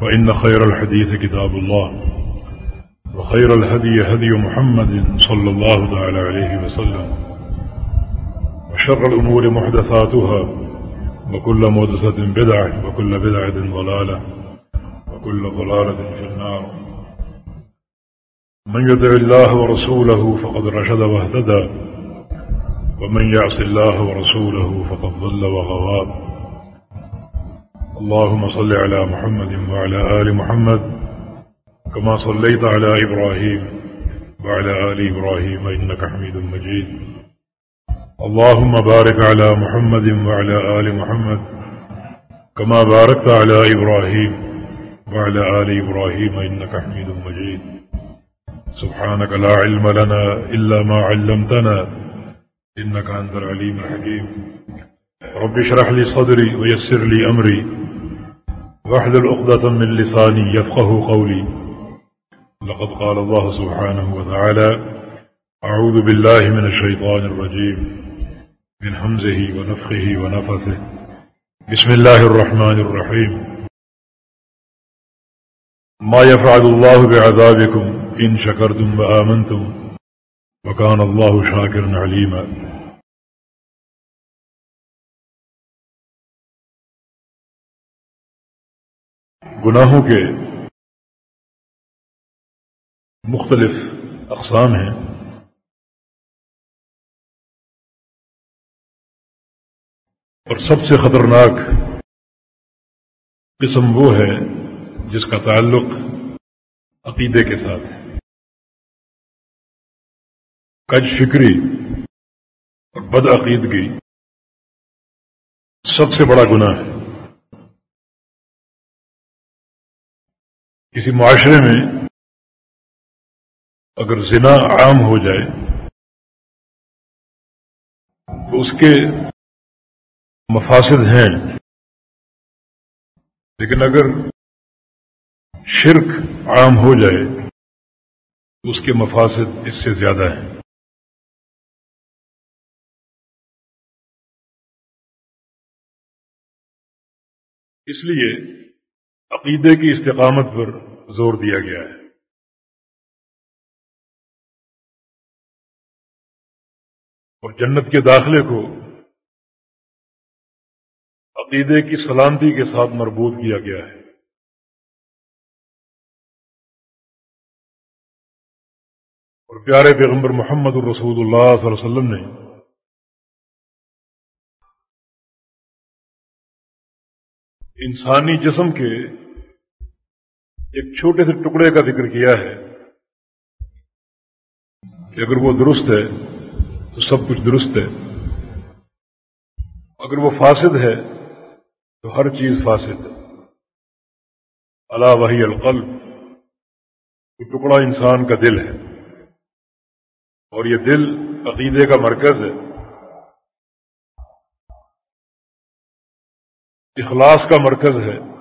فإن خير الحديث كتاب الله وخير الهدي هدي محمد صلى الله تعالى عليه وسلم وشر الأمور محدثاتها وكل مدسة بدعة وكل بدعة ضلالة وكل ضلالة في النار من يدع الله ورسوله فقد رشد واهتدى ومن يعص الله ورسوله فقد ضل وغواب اللهم صل على محمد وعلى آل محمد كما صليت على إبراهيم وعلى آل إبراهيم إنك حميد مجيد. اللهم بارك على محمد وعلى آل محمد كما باركت على إبراهيم وعلى آل إبراهيم إنك حميد مجيد. سبحانك لا علم لنا إلا ما علمتنا إنك أنت العليم الحكيم. رب اشرح لي صدري ويسر لي أمري. واحلل عقدة من لساني يفقه قولي. لقد قال الله سبحانه وتعالى أعوذ بالله من الشيطان الرجيم. من حمزه ونفخه ونفثه. بسم الله الرحمن الرحيم. ما يفعل الله بعذابكم إن شكرتم وآمنتم. وكان الله شاكرا عليما. گناہوں کے مختلف اقسام ہیں۔ اور سب سے خطرناک قسم وہ ہے جس کا تعلق عقیدے کے ساتھ ہے۔ کج فکری اور بد عقیدگی سب سے بڑا گناہ ہے۔ کسی معاشرے میں اگر زنا عام ہو جائے، تو اس کے مفاسد ہیں۔ لیکن اگر شرک عام ہو جائے، تو اس کے مفاسد اس سے زیادہ ہیں۔ اس لیے عقیدے کی استقامت پر زور دیا گیا ہے۔ اور جنت کے داخلے کو عقیدے کی سلامتی کے ساتھ مربوط کیا گیا ہے۔ اور پیارے پیغمبر محمد الرسول اللہ صلی اللہ علیہ وسلم نے انسانی جسم کے ایک چھوٹے سے ٹکڑے کا ذکر کیا ہے کہ اگر وہ درست ہے تو سب کچھ درست ہے، اگر وہ فاسد ہے تو ہر چیز فاسد ہے۔ اللہ وحی القلب، وہ ٹکڑا انسان کا دل ہے۔ اور یہ دل عقیدے کا مرکز ہے۔ اخلاص کا مرکز ہے۔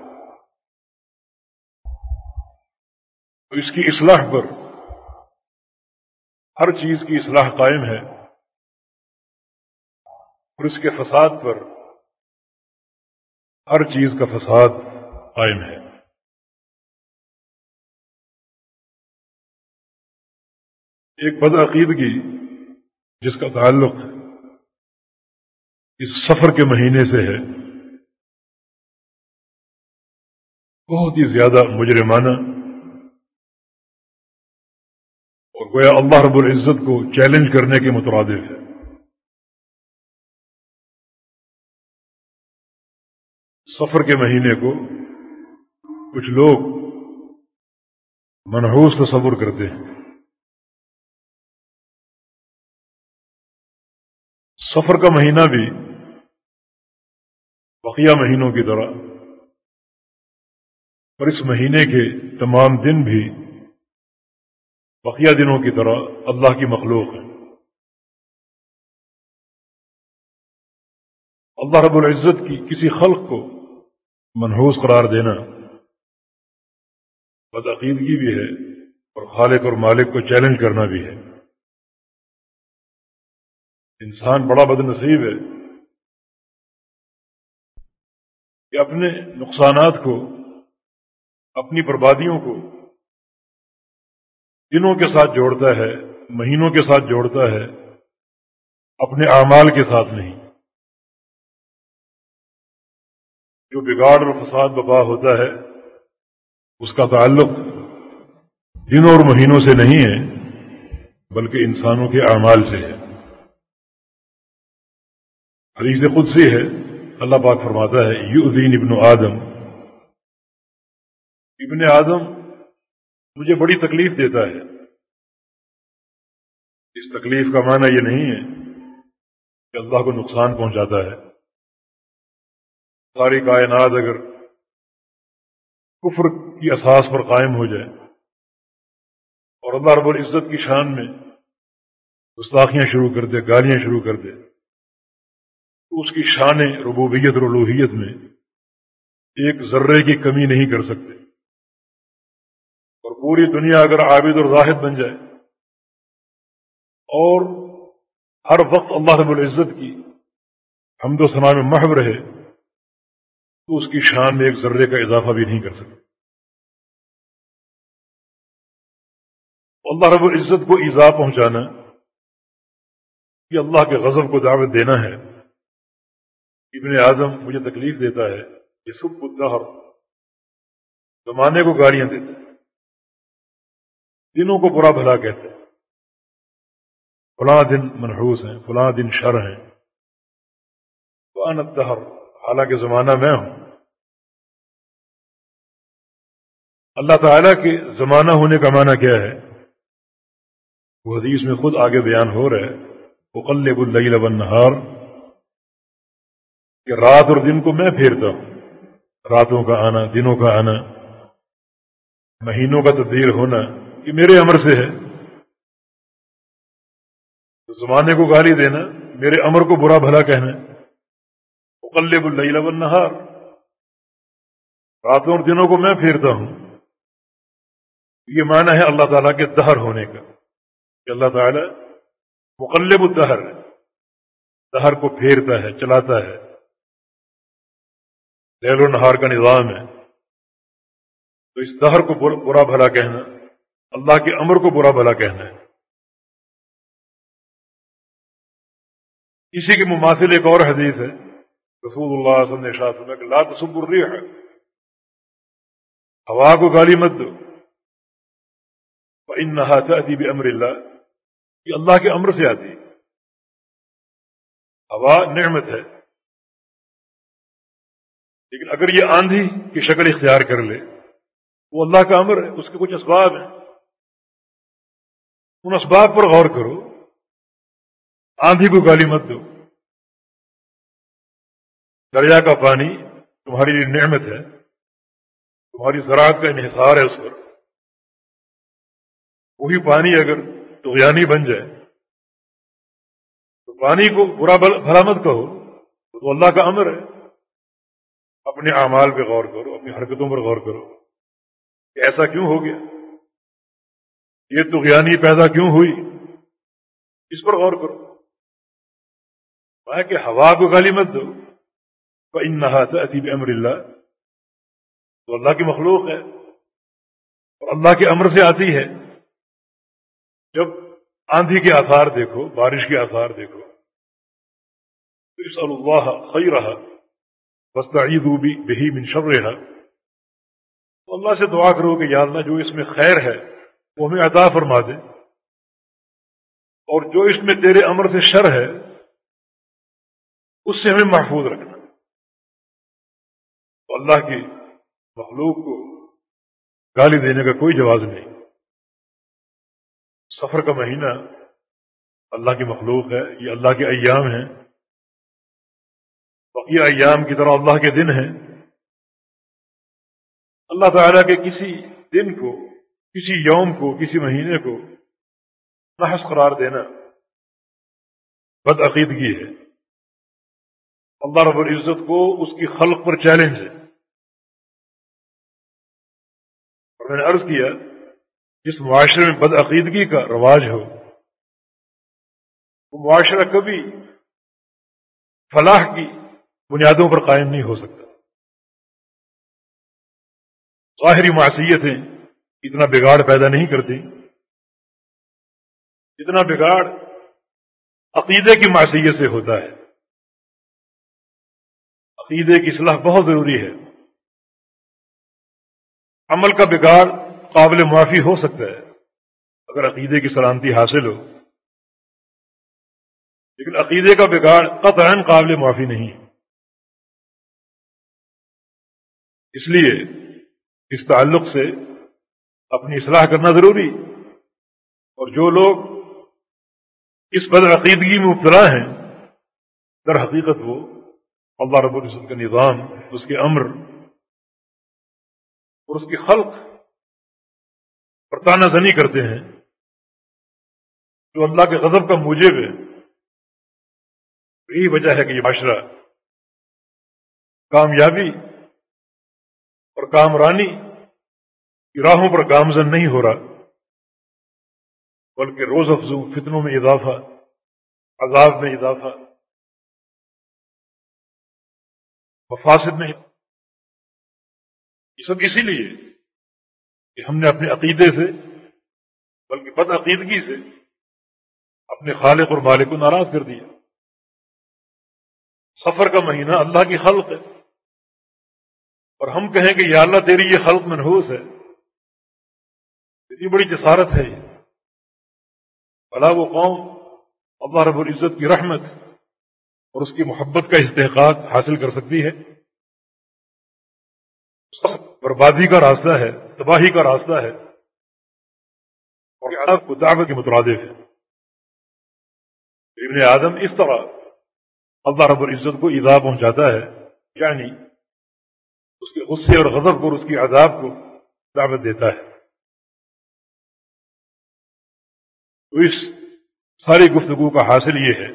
تو اس کی اصلاح پر ہر چیز کی اصلاح قائم ہے۔ اور اس کے فساد پر ہر چیز کا فساد قائم ہے۔ ایک بدعقیدگی جس کا تعلق اس سفر کے مہینے سے ہے۔ بہت ہی زیادہ مجرمانہ اور گویا اللہ رب العزت کو چیلنج کرنے کے مترادف ہے۔ سفر کے مہینے کو کچھ لوگ منحوس تصور کرتے ہیں۔ سفر کا مہینہ بھی بقیہ مہینوں کی طرح اور اس مہینے کے تمام دن بھی بقیہ دنوں کی طرح اللہ کی مخلوق ہے۔ اللہ رب العزت کی کسی خلق کو منحوس قرار دینا بدعقیدگی بھی ہے اور خالق اور مالک کو چیلنج کرنا بھی ہے۔ انسان بڑا بد نصیب ہے کہ اپنے نقصانات کو اپنی بربادیوں کو دنوں کے ساتھ جوڑتا ہے، مہینوں کے ساتھ جوڑتا ہے، اپنے اعمال کے ساتھ نہیں۔ جو بگاڑ اور فساد بپا ہوتا ہے، اس کا تعلق دنوں اور مہینوں سے نہیں ہے، بلکہ انسانوں کے اعمال سے ہے۔ حدیث قدسی ہے، اللہ پاک فرماتا ہے یو ابن آدم ابن آدم مجھے بڑی تکلیف دیتا ہے۔ اس تکلیف کا معنی یہ نہیں ہے کہ اللہ کو نقصان پہنچاتا ہے۔ ساری کائنات اگر کفر کی اساس پر قائم ہو جائے اور اللہ رب العزت کی شان میں گستاخیاں شروع کر دے، گالیاں شروع کر دے، تو اس کی شان ربوبیت اور الوحیت میں ایک ذرے کی کمی نہیں کر سکتے۔ پوری دنیا اگر عابد اور زاہد بن جائے اور ہر وقت اللہ رب العزت کی حمد و ثنا میں محب رہے، تو اس کی شان میں ایک ذرے کا اضافہ بھی نہیں کر سکتے اللہ رب العزت کو ایزا پہنچانا، یہ اللہ کے غضب کو دعوت دینا ہے۔ ابن اعظم مجھے تکلیف دیتا ہے یہ سب الدہر زمانے کو گاڑیاں دیتے دنوں کو برا بھلا کہتے ہیں۔ فلاں دن منحوس ہیں، فلاں دن شر ہیں۔ دہر حالانکہ زمانہ میں ہوں۔ اللہ تعالیٰ کے زمانہ ہونے کا معنی کیا ہے؟ وہ حدیث میں خود آگے بیان ہو رہا ہے وہ اللیل والنہار، کہ رات اور دن کو میں پھیرتا ہوں۔ راتوں کا آنا، دنوں کا آنا، مہینوں کا تبدیل ہونا یہ میرے امر سے ہے زمانے کو گالی دینا، میرے امر کو برا بھلا کہنا۔ مقلب اللیل والنہار۔ راتوں اور دنوں کو میں پھیرتا ہوں۔ یہ معنی ہے اللہ تعالیٰ کے دہر ہونے کا، کہ اللہ تعالیٰ مقلب الدہر دہر کو پھیرتا ہے، چلاتا ہے۔ لیل و نہار کا نظام ہے۔ تو اس دہر کو برا بھلا کہنا۔ اللہ کے امر کو برا بھلا کہنا ہے۔ اسی کے مماثل ایک اور حدیث ہے۔ رسول اللہ صلی اللہ علیہ وسلم نے کہ لا تصب الريح۔ ہوا کو گالی مت دو۔ فإنها تأتي بأمر اللہ یہ اللہ کے امر سے آتی ہوا نعمت ہے۔ لیکن اگر یہ آندھی کی شکل اختیار کر لے، وہ اللہ کا امر ہے، اس کے کچھ اسباب ہیں۔ ان اسباب پر غور کرو۔ آندھی کو گالی مت دو۔ دریا کا پانی تمہاری لیے نعمت ہے۔ تمہاری زراعت کا انحصار ہے اس پر۔ وہی پانی اگر تو بن جائے، تو پانی کو برا بھلا مت کہو۔ تو اللہ کا امر ہے۔ اپنے اعمال پہ غور کرو، اپنی حرکتوں پر غور کرو کہ ایسا کیوں ہو گیا؟ یہ تغیانی پیدا کیوں ہوئی؟ اس پر غور کرو۔ کہ ہوا کو گالی مت دو۔ تو ان ادیب امر اللہ تو اللہ کی مخلوق ہے۔ اور اللہ کے امر سے آتی ہے۔ جب آندھی کے آثار دیکھو، بارش کے آثار دیکھو۔ تو اس اللہ خی رہا بس تعید بھی بہی منشر رہا تو اللہ سے دعا کرو کہ یا اللہ جو اس میں خیر ہے۔ وہ ہمیں عطا فرما دے۔ اور جو اس میں تیرے امر سے شر ہے، اس سے ہمیں محفوظ رکھنا۔ تو اللہ کی مخلوق کو گالی دینے کا کوئی جواز نہیں۔ سفر کا مہینہ اللہ کی مخلوق ہے، یہ اللہ کے ایام ہیں۔ بقیہ ایام کی طرح اللہ کے دن ہیں۔ اللہ تعالیٰ کے کسی دن کو کسی یوم کو، کسی مہینے کو نحس قرار دینا بدعقیدگی ہے۔ اللہ رب العزت کو اس کی خلق پر چیلنج ہے۔ اور میں نے عرض کیا، جس معاشرے میں بدعقیدگی کا رواج ہو، وہ معاشرہ کبھی فلاح کی بنیادوں پر قائم نہیں ہو سکتا۔ ظاہری معصیتیں اتنا بگاڑ پیدا نہیں کرتی۔ جتنا بگاڑ عقیدے کی معصیت سے ہوتا ہے۔ عقیدے کی اصلاح بہت ضروری ہے۔ عمل کا بگاڑ قابل معافی ہو سکتا ہے۔ اگر عقیدے کی سلامتی حاصل ہو۔ لیکن عقیدے کا بگاڑ قطعا قابل معافی نہیں اس لیے اس تعلق سے اپنی اصلاح کرنا ضروری۔ اور جو لوگ اس بد عقیدگی میں مبتلا ہیں، در حقیقت وہ اللہ رب العزت کا نظام، اس کے امر اور اس کی خلق پر تانہ زنی کرتے ہیں، جو اللہ کے غضب کا موجب ہے یہی وجہ ہے کہ یہ معاشرہ کامیابی اور کامرانی کی راہوں پر گامزن نہیں ہو رہا، بلکہ روز افزو فتنوں میں اضافہ، عذاب میں اضافہ مفاصد میں۔ یہ سب اسی لیے کہ ہم نے اپنے عقیدے سے، بلکہ بد عقیدگی سے اپنے خالق اور مالک کو ناراض کر دیا۔ سفر کا مہینہ اللہ کی خلق ہے۔ اور ہم کہیں کہ یا اللہ تیری یہ خلق منحوس ہے۔ اتنی بڑی جسارت ہے یہ۔ بلا وہ قوم اللہ رب العزت کی رحمت اور اس کی محبت کا استحقاق حاصل کر سکتی ہے۔ بربادی کا راستہ ہے، تباہی کا راستہ ہے۔ اور کو دعوت کے مترادف ہے۔ ابن آدم اس طرح اللہ رب العزت کو ادا پہنچاتا ہے یعنی اس کے غصے اور غضب کو اس کی عذاب کو دعوت دیتا ہے۔ تو اس ساری گفتگو کا حاصل یہ ہے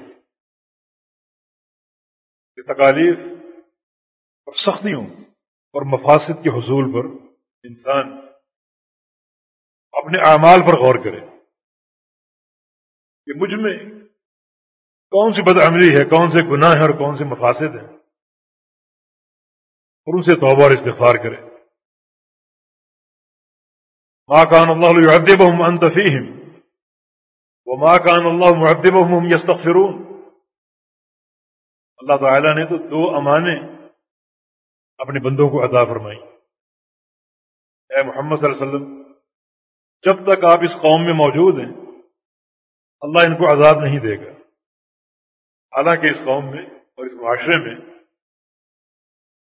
کہ تکالیف اور سختیوں اور مفاصد کے حصول پر انسان اپنے اعمال پر غور کرے۔ کہ مجھ میں کون سی بدعملی ہے، کون سے گناہ ہیں اور کون سے مفاصد ہیں؟ اور ان سے توبہ اور استغفار کرے۔ ماں کان اللہ علیہ انتفیم وہ کان اللہ محدب یستغفرون اللہ تعالیٰ نے تو دو امانے اپنے بندوں کو عطا فرمائی۔ اے محمد صلی اللہ علیہ وسلم، جب تک آپ اس قوم میں موجود ہیں، اللہ ان کو عذاب نہیں دے گا۔ حالانکہ اس قوم میں اور اس معاشرے میں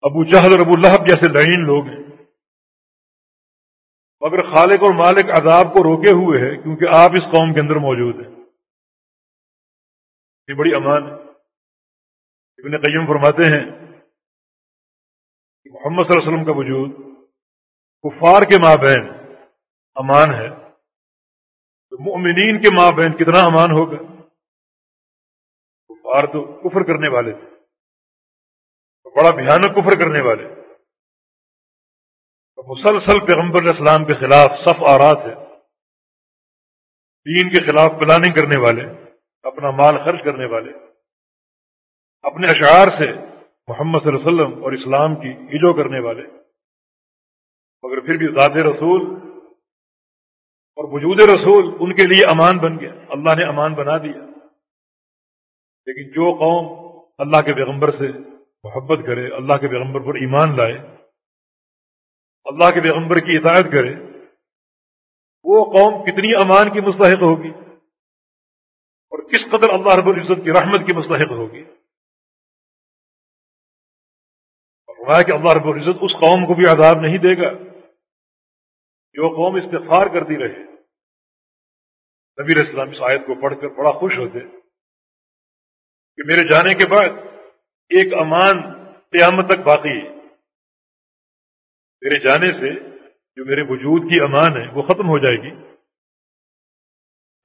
ابو جہل اور ابو لہب جیسے لعین لوگ ہیں۔ مگر خالق اور مالک عذاب کو روکے ہوئے ہے کیونکہ آپ اس قوم کے اندر موجود ہیں۔ یہ بڑی امان ہے۔ ابن قیم فرماتے ہیں کہ محمد صلی اللہ علیہ وسلم کا وجود کفار کے ماں بہن امان ہے۔ تو مؤمنین کے ماں بہن کتنا امان ہوگا؟ کفار تو کفر کرنے والے تھے۔ بڑا بھیانک کفر کرنے والے مسلسل پیغمبر اسلام کے خلاف صف آرات ہے دین کے خلاف پلاننگ کرنے والے، اپنا مال خرچ کرنے والے۔ اپنے اشعار سے محمد صلی اللہ علیہ وسلم اور اسلام کی ہجو کرنے والے۔ مگر پھر بھی ذات رسول اور وجود رسول ان کے لیے امان بن گیا۔ اللہ نے امان بنا دیا۔ لیکن جو قوم اللہ کے پیغمبر سے محبت کرے، اللہ کے پیغمبر پر ایمان لائے اللہ کے پیغمبر کی اطاعت کرے، وہ قوم کتنی امان کی مستحق ہوگی اور کس قدر اللہ رب العزت کی رحمت کی مستحق ہوگی۔ اور کہ اللہ رب العزت اس قوم کو بھی عذاب نہیں دے گا جو قوم استفار کرتی رہے۔ نبی اسلام اس آیت کو پڑھ کر بڑا خوش ہوتے کہ میرے جانے کے بعد ایک امان قیامت تک باقی ہے۔ میرے جانے سے جو میرے وجود کی امان ہے وہ ختم ہو جائے گی۔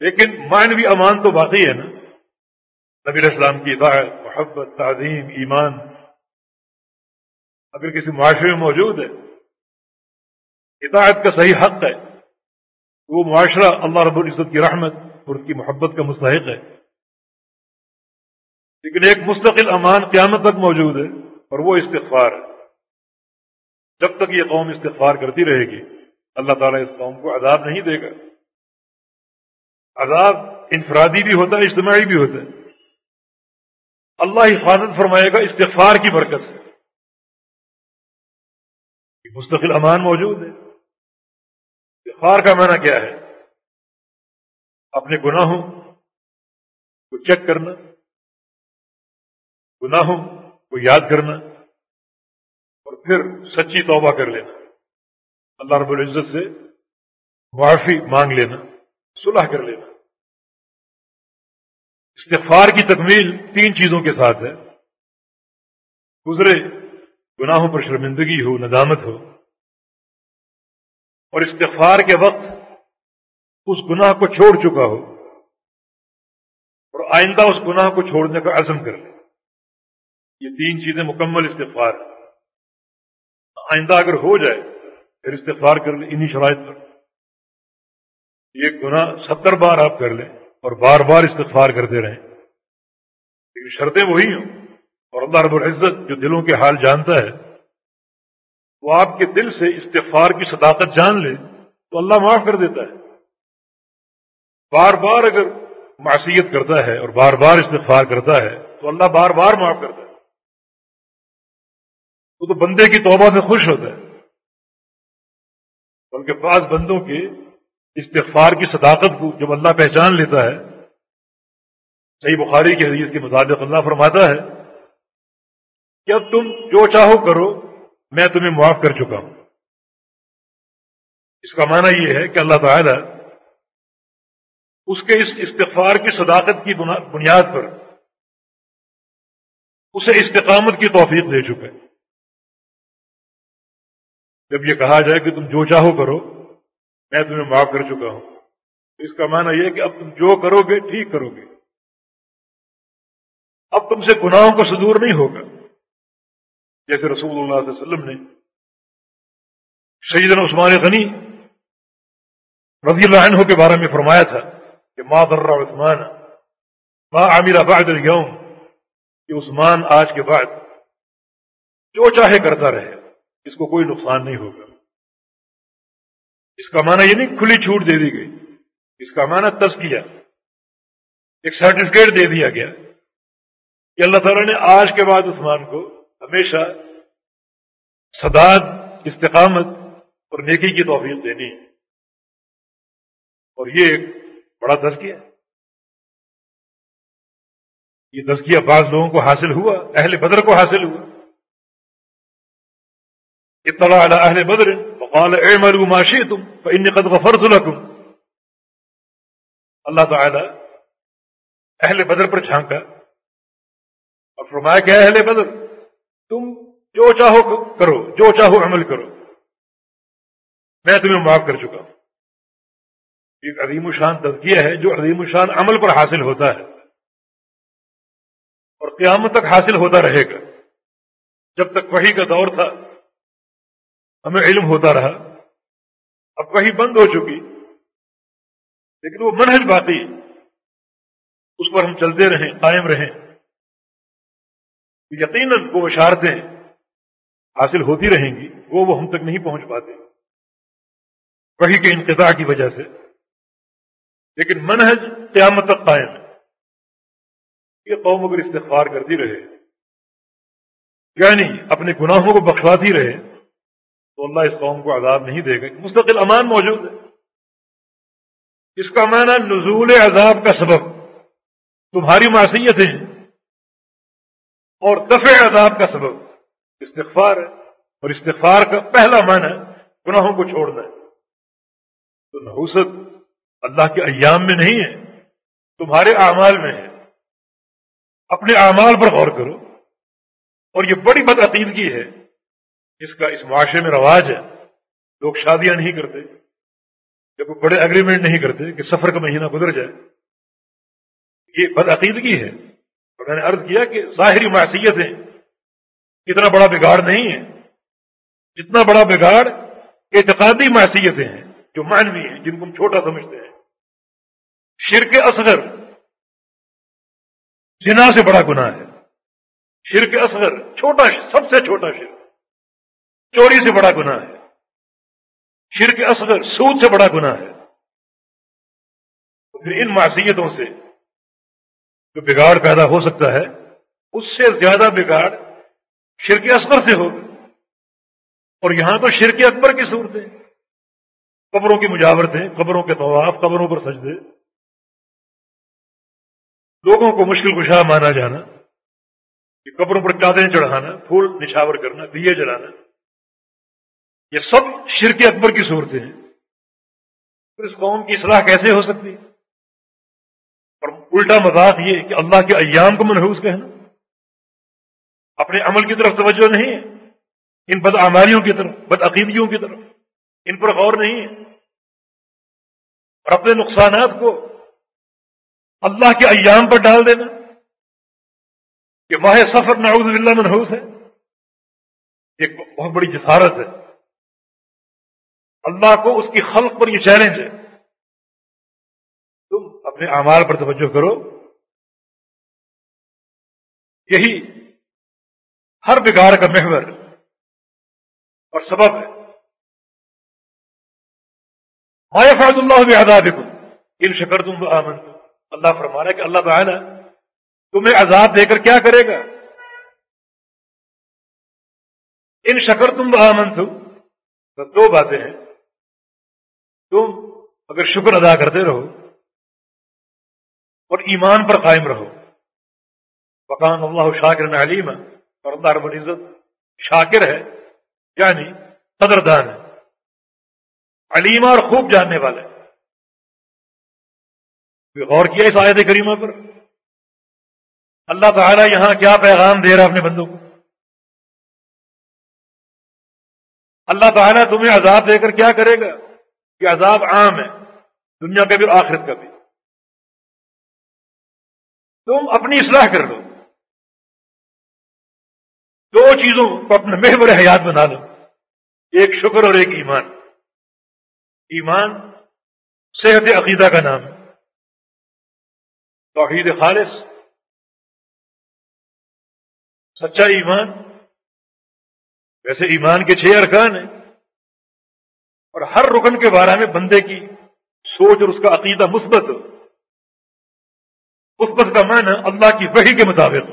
لیکن معنوی امان تو باقی ہے نا۔ نبی السلام کی اطاعت، محبت، تعظیم، ایمان اگر کسی معاشرے میں موجود ہے، اطاعت کا صحیح حق ہے تو وہ معاشرہ اللہ رب العزت کی رحمت اور اس کی محبت کا مستحق ہے۔ لیکن ایک مستقل امان قیامت تک موجود ہے اور وہ استغفار ہے۔ جب تک یہ قوم استغفار کرتی رہے گی، اللہ تعالیٰ اس قوم کو عذاب نہیں دے گا۔ عذاب انفرادی بھی ہوتا ہے، اجتماعی بھی ہوتا ہے۔ اللہ حفاظت فرمائے گا استغفار کی برکت سے۔ مستقل امان موجود ہے۔ استغفار کا معنی کیا ہے؟ اپنے گناہوں کو چیک کرنا، گناہوں کو یاد کرنا۔ پھر سچی توبہ کر لینا۔ اللہ رب العزت سے معافی مانگ لینا، صلح کر لینا۔ استغفار کی تکمیل تین چیزوں کے ساتھ ہے۔ گزرے گناہوں پر شرمندگی ہو، ندامت ہو۔ اور استغفار کے وقت اس گناہ کو چھوڑ چکا ہو۔ اور آئندہ اس گناہ کو چھوڑنے کا عزم کر لے۔ یہ تین چیزیں مکمل استغفار آئندہ اگر ہو جائے، پھر استغفار کر لیں، انہی شرائط پر۔ یہ گناہ ستر بار آپ کر لیں اور بار بار استغفار کرتے رہیں۔ لیکن شرطیں وہی ہوں، اور اللہ رب العزت جو دلوں کے حال جانتا ہے، وہ آپ کے دل سے استغفار کی صداقت جان لے، تو اللہ معاف کر دیتا ہے۔ بار بار اگر معصیت کرتا ہے اور بار بار استغفار کرتا ہے، تو اللہ بار بار معاف کرتا ہے۔ وہ تو بندے کی توبہ سے خوش ہوتا ہے۔ بلکہ بعض بندوں کے استغفار کی صداقت کو جب اللہ پہچان لیتا ہے، صحیح بخاری کی حدیث کے مطابق اللہ فرماتا ہے کہ اب تم جو چاہو کرو، میں تمہیں معاف کر چکا ہوں۔ اس کا معنی یہ ہے کہ اللہ تعالی اس کے اس استغفار کی صداقت کی بنیاد پر اسے استقامت کی توفیق دے چکے جب یہ کہا جائے کہ تم جو چاہو کرو، میں تمہیں معاف کر چکا ہوں۔ اس کا معنی یہ کہ اب تم جو کرو گے ٹھیک کرو گے اب تم سے گناہوں کا صدور نہیں ہوگا۔ جیسے رسول اللہ علیہ وسلم نے سیدنا عثمان غنی رضی اللہ عنہ کے بارے میں فرمایا تھا کہ ما در عثمان، ما عامر بعد اليوم، کہ عثمان آج کے بعد جو چاہے کرتا رہے۔ اس کو کوئی نقصان نہیں ہوگا۔ اس کا معنی یہ نہیں کھلی چھوٹ دے دی گئی۔ اس کا معنی تزکیہ ایک سرٹیفکیٹ دے دیا گیا۔ کہ اللہ تعالیٰ نے آج کے بعد عثمان کو ہمیشہ سداد استقامت اور نیکی کی توفیق دینی ہے۔ اور یہ ایک بڑا تزکیہ ہے۔ یہ تزکیہ بعض لوگوں کو حاصل ہوا، اہل بدر کو حاصل ہوا۔ اطلاع على اہل بدر قال اعملوا ما شئتم، فإني قد غفرت لكم. اللہ تعالی اہل بدر پر جھانکا اور فرمایا کہ اہل بدر، تم جو چاہو کرو، جو چاہو عمل کرو۔ میں تمہیں معاف کر چکا ہوں۔ ایک عظیم الشان تذکیہ ہے جو عظیم الشان عمل پر حاصل ہوتا ہے۔ اور قیامت تک حاصل ہوتا رہے گا۔ جب تک وہی کا دور تھا ہمیں علم ہوتا رہا، اب کہیں بند ہو چکی۔ لیکن وہ منہج باقی اس پر ہم چلتے رہیں، قائم رہیں۔ یقیناً وہ اشارتیں حاصل ہوتی رہیں گی، وہ وہ ہم تک نہیں پہنچ پاتے۔ وہی کے انقطاع کی وجہ سے۔ لیکن منہج قیامت تک قائم۔ ہے یہ قوم اگر استغفار کرتی رہے یعنی اپنے گناہوں کو بخشواتی رہے تو اللہ اس قوم کو عذاب نہیں دے گا۔ مستقل امان موجود ہے۔ اس کا معنی نزول عذاب کا سبب۔ تمہاری معصیتیں اور دفع عذاب کا سبب۔ استغفار ہے۔ اور استغفار کا پہلا معنی گناہوں کو چھوڑنا ہے۔ تو نحوست اللہ کے ایام میں نہیں ہے۔ تمہارے اعمال میں ہے۔ اپنے اعمال پر غور کرو۔ اور یہ بڑی بدعقیدگی ہے۔ جس کا اس معاشرے میں رواج ہے۔ لوگ شادیاں نہیں کرتے۔ جب وہ بڑے اگریمنٹ نہیں کرتے کہ سفر کا مہینہ گزر جائے۔ یہ بدعقیدگی ہے۔ اور میں نے عرض کیا کہ ظاہری معصیتیں اتنا بڑا بگاڑ نہیں ہے۔ جتنا بڑا بگاڑ اعتقادی معصیتیں ہیں، جو مانوی ہیں، جن کو ہم چھوٹا سمجھتے ہیں۔ شرک اصغر جنا سے بڑا گناہ ہے۔ شرک اصغر چھوٹا، سب سے چھوٹا شرک۔ چوری سے بڑا گناہ ہے۔ شرک اصغر سود سے بڑا گناہ ہے۔ پھر ان معصیتوں سے جو بگاڑ پیدا ہو سکتا ہے، اس سے زیادہ بگاڑ شرک اصغر سے ہوگا اور یہاں تو شرک اکبر کی صورتیں قبروں کی مجاورتیں، قبروں کے طواف، قبروں پر سجدے۔ لوگوں کو مشکل کشا مانا جانا، کہ قبروں پر چادریں چڑھانا، پھول نشاور کرنا، دیے جلانا۔ یہ سب شرک اکبر کی صورتیں ہیں۔ پھر اس قوم کی اصلاح کیسے ہو سکتی؟ اور الٹا مذاق یہ کہ اللہ کے ایام کو منحوس کہنا۔ اپنے عمل کی طرف توجہ نہیں ہے۔ ان بدعماریوں کی طرف، بدعقیدیوں کی طرف۔ ان پر غور نہیں ہے۔ اور اپنے نقصانات کو اللہ کے ایام پر ڈال دینا۔ کہ ماہ سفر نعوذ باللہ منحوس ہے۔ ایک بہت بڑی جسارت ہے۔ اللہ کو اس کی خلق پر یہ چیلنج ہے۔ تم اپنے اعمال پر توجہ کرو۔ یہی ہر بگاڑ کا محور اور سبب ہے۔ مایا فعد اللہ بھی ان شکر تم آمن اللہ فرما رہا ہے کہ اللہ تعالیٰ تمہیں عذاب دے کر کیا کرے گا؟ ان شکر تم آمن تو دو باتیں ہیں۔ تم اگر شکر ادا کرتے رہو اور ایمان پر قائم رہو۔ مکان اللہ شاکر علیم اور اللہ رب العزت شاکر ہے یعنی قدردان ہے۔ علیمہ اور خوب جاننے والے۔ غور کیا اس آیت کریمہ پر؟ اللہ تعالیٰ یہاں کیا پیغام دے رہا اپنے بندوں کو؟ اللہ تعالیٰ تمہیں عذاب دے کر کیا کرے گا؟ کہ عذاب عام ہے، دنیا کا بھی اور آخرت کا بھی۔ تم اپنی اصلاح کر لو۔ دو چیزوں کو اپنا محور حیات بنا لو۔ ایک شکر اور ایک ایمان۔ ایمان صحت عقیدہ کا نام ہے۔ توحید خالص۔ سچا ایمان۔ ویسے ایمان کے چھ ارکان ہیں۔ اور ہر رکن کے بارے میں بندے کی سوچ اور اس کا عقیدہ مثبت. مثبت کا معنی اللہ کی وحی کے مطابق.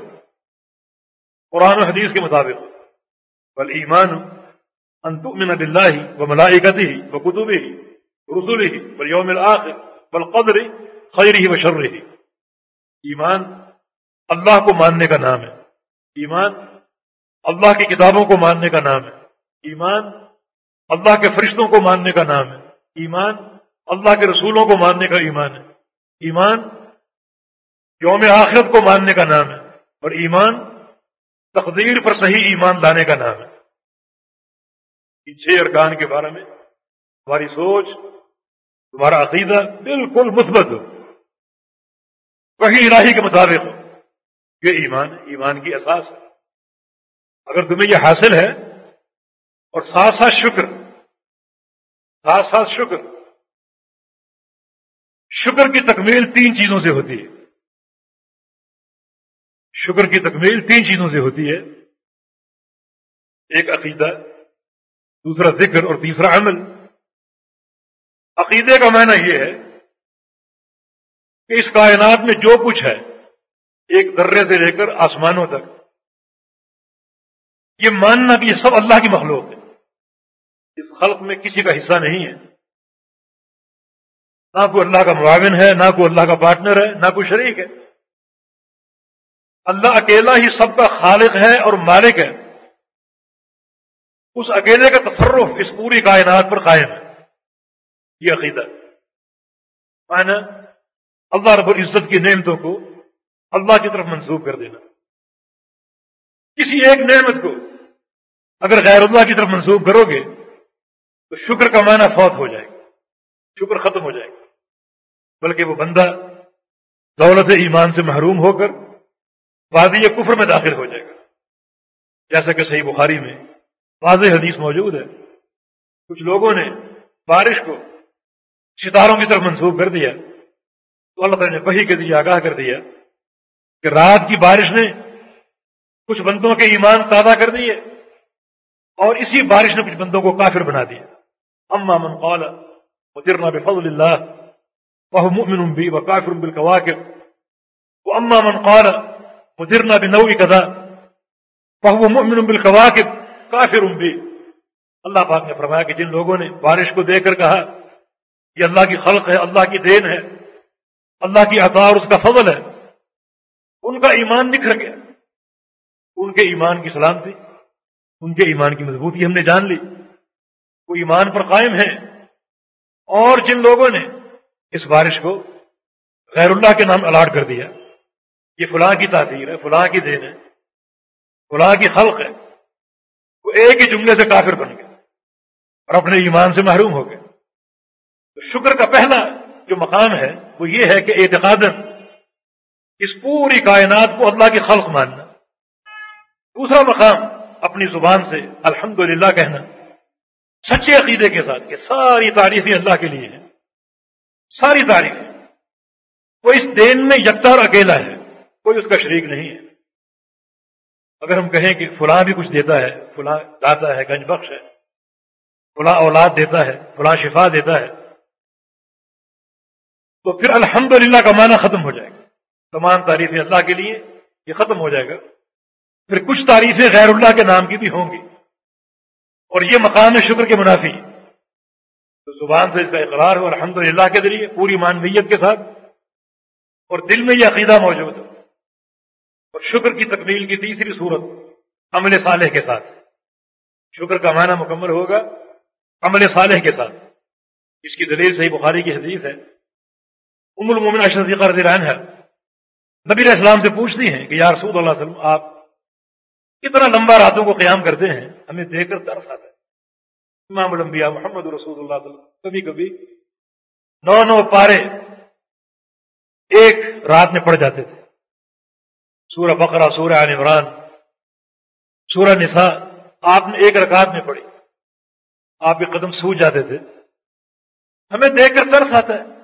قرآن و حدیث کے مطابق. بل ایمان من اللہ و ملائکتی و قطبی رسولی بل یوم الآخر بل قدر خیری و شرری ایمان اللہ کو ماننے کا نام ہے. ایمان اللہ کی کتابوں کو ماننے کا نام ہے. ایمان اللہ کے فرشتوں کو ماننے کا نام ہے۔ ایمان اللہ کے رسولوں کو ماننے کا ایمان ہے۔ ایمان یوم آخرت کو ماننے کا نام ہے۔ اور ایمان تقدیر پر صحیح ایمان لانے کا نام ہے۔ ان چھ ارکان کے بارے میں تمہاری سوچ تمہارا عقیدہ بالکل مثبت وہی الہی کے مطابق یہ ایمان ایمان کی احساس ہے۔ اگر تمہیں یہ حاصل ہے، اور ساتھ ساتھ شکر ساتھ ساتھ شکر۔ شکر کی تکمیل تین چیزوں سے ہوتی ہے۔ شکر کی تکمیل تین چیزوں سے ہوتی ہے۔ ایک عقیدہ، دوسرا ذکر اور تیسرا عمل۔ عقیدے کا معنی یہ ہے کہ اس کائنات میں جو کچھ ہے، ایک درے سے لے کر آسمانوں تک، یہ ماننا کہ یہ سب اللہ کی مخلوق ہے۔ خلق میں کسی کا حصہ نہیں ہے۔ نہ کوئی اللہ کا معاون ہے، نہ کوئی اللہ کا پارٹنر ہے، نہ کوئی شریک ہے۔ اللہ اکیلا ہی سب کا خالق ہے اور مالک ہے۔ اس اکیلے کا تصرف اس پوری کائنات پر قائم ہے۔ یہ عقیدہ۔ معنی اللہ رب العزت کی نعمتوں کو اللہ کی طرف منسوخ کر دینا۔ کسی ایک نعمت کو اگر غیر اللہ کی طرف منسوخ کرو گے تو شکر کا معنی فوت ہو جائے گا۔ شکر ختم ہو جائے گا۔ بلکہ وہ بندہ دولت ایمان سے محروم ہو کر وادی کفر میں داخل ہو جائے گا۔ جیسا کہ صحیح بخاری میں واضح حدیث موجود ہے۔ کچھ لوگوں نے بارش کو ستاروں کی طرف منسوخ کر دیا۔ تو اللہ تعالیٰ نے وہی کے ذریعے آگاہ کر دیا کہ رات کی بارش نے کچھ بندوں کے ایمان تازہ کر دیے اور اسی بارش نے کچھ بندوں کو کافر بنا دیا۔ اما من قال مجرنا بفضل اللہ وہ مؤمن بھی وہ کافر بالکواکب وہ من قال مجرنا بنوئی کذا وہ مؤمن بالکواکب کافر بھی اللہ پاک نے فرمایا کہ جن لوگوں نے بارش کو دے کر کہا یہ اللہ کی خلق ہے، اللہ کی دین ہے، اللہ کی عطا اور اس کا فضل ہے، ان کا ایمان نکھر گیا۔ ان کے ایمان کی سلامتی، ان کے ایمان کی مضبوطی ہم نے جان لی۔ وہ ایمان پر قائم ہے اور جن لوگوں نے اس بارش کو غیر اللہ کے نام الاٹ کر دیا، یہ فلاں کی تاثیر ہے، فلاں کی دین ہے، فلاں کی خلق ہے، وہ ایک ہی جملے سے کافر بن گئے اور اپنے ایمان سے محروم ہو گئے۔ تو شکر کا پہلا جو مقام ہے، وہ یہ ہے کہ اعتقاد اس پوری کائنات کو اللہ کی خلق ماننا۔ دوسرا مقام اپنی زبان سے الحمد کہنا۔ سچے عقیدے کے ساتھ کہ ساری تعریفیں اللہ کے لیے ہیں۔ ساری تعریفیں وہ اس دین میں یکتا اور اکیلا ہے، کوئی اس کا شریک نہیں ہے۔ اگر ہم کہیں کہ فلاں بھی کچھ دیتا ہے، فلاں داتا ہے، گنج بخش ہے، فلاں اولاد دیتا ہے، فلاں شفا دیتا ہے، تو پھر الحمد کا معنی ختم ہو جائے گا۔ تمام تعریفیں اللہ کے لیے، یہ ختم ہو جائے گا۔ پھر کچھ تعریفیں غیر اللہ کے نام کی بھی ہوں گی۔ اور یہ مقام شکر کے منافی۔ تو زبان سے اس کا اقرار ہو الحمد للہ کے ذریعے، پوری مانویت کے ساتھ۔ اور دل میں یہ عقیدہ موجود ہو۔ اور شکر کی تکمیل کی تیسری صورت، عمل صالح کے ساتھ۔ شکر کا معنی مکمل ہوگا، عمل صالح کے ساتھ۔ اس کی دلیل صحیح بخاری کی حدیث ہے۔ ام المومن اشرفیقہ رضی اللہ عنہ نبی علیہ السلام سے پوچھتی ہیں کہ یا رسول اللہ علیہ وسلم، آپ کتنا لمبا راتوں کو قیام کرتے ہیں، ہمیں دیکھ کر ترس آتا ہے۔ امام الانبیاء محمد رسول اللہ علیہ وسلم کبھی کبھی نو نو پارے ایک رات میں پڑ جاتے تھے۔ سورہ بقرہ، سورہ عال عمران، سورہ نساء، آپ نے ایک رکعت میں پڑھی۔ آپ کے قدم سوج جاتے تھے۔ ہمیں دیکھ کر ترس آتا ہے۔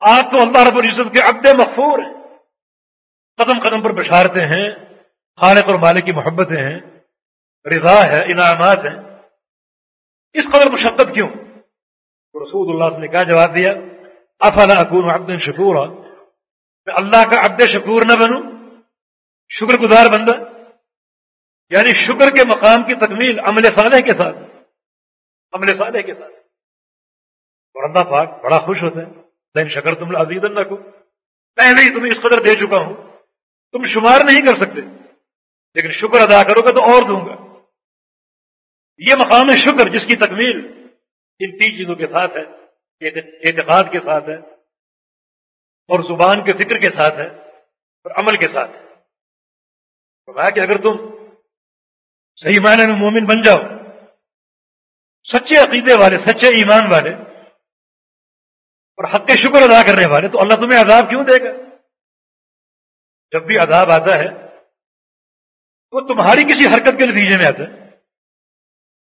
آپ تو اللہ رب العزت کے عبد مغفور ہیں۔ قدم قدم پر بشارتے ہیں۔ خالق اور مالک کی محبتیں ہیں رضا ہے، انعامات ہیں۔ اس قدر مشقت کیوں؟ رسول اللہ نے کیا جواب دیا؟ افلا اکون عبد شکور میں اللہ کا عبد شکور نہ بنوں، شکر گزار بندہ۔ یعنی شکر کے مقام کی تکمیل عمل صالح کے ساتھ۔ عمل صالح کے ساتھ۔ اور اللہ پاک بڑا خوش ہوتا ہے۔ لین شکر تم عزیز اللہ کو پہلے ہی تمہیں اس قدر دے چکا ہوں۔ تم شمار نہیں کر سکتے۔ لیکن شکر ادا کرو گا تو اور دوں گا۔ یہ مقام شکر، جس کی تکمیل ان تین چیزوں کے ساتھ ہے، اعتقاد کے ساتھ ہے، اور زبان کے فکر کے ساتھ ہے، اور عمل کے ساتھ ہے۔ کہ اگر تم صحیح معنی میں مومن بن جاؤ، سچے عقیدے والے، سچے ایمان والے، اور حق کے شکر ادا کرنے والے، تو اللہ تمہیں عذاب کیوں دے گا؟ جب بھی عذاب آتا ہے وہ تمہاری کسی حرکت کے نتیجے میں آتا ہے۔